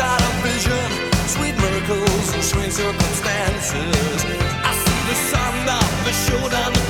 shot of vision, sweet miracles and strange circumstances. I see the sun of the shoulder.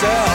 myself